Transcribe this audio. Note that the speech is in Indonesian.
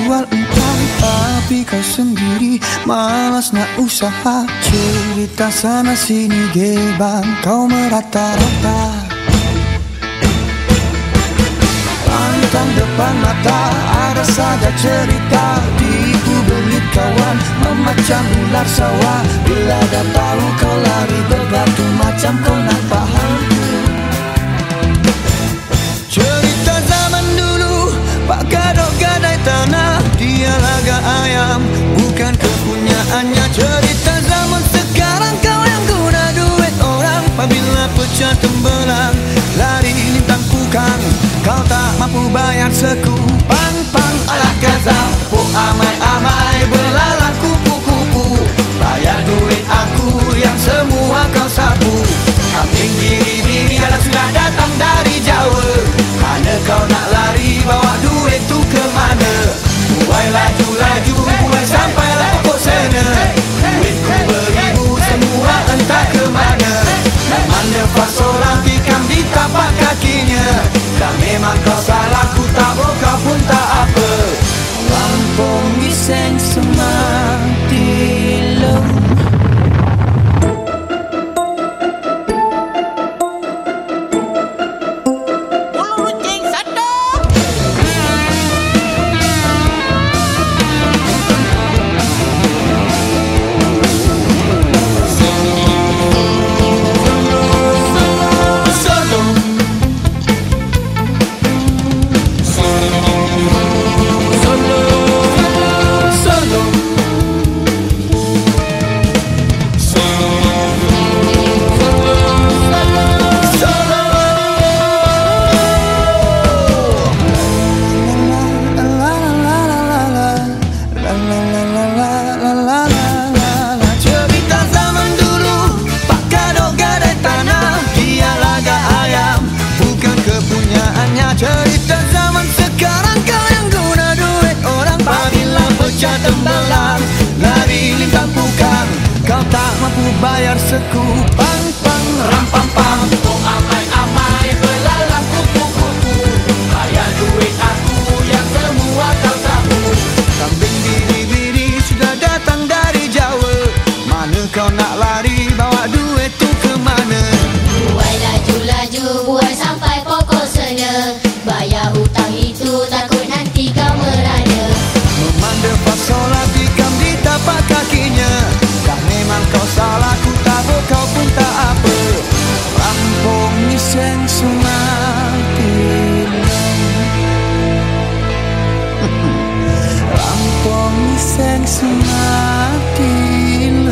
jual engkau Tapi kau sendiri. Malas nak usaha. Cerita sana sini gebang kau merata-rata. Pantang depan mata ada saja cerita. Di kubelit kawan memecah ular sawah. Bila dah tahu Kau tak mampu bayar sekupang pang ala gaza pu amai-amai belalaku bo mi senso mai Cerita zaman sekarang kau yang guna duit orang Bagilah pecah tembelam Lari lintang bukan Kau tak mampu bayar sekupang sense un altre nom. Amb por ni sense un altre nom.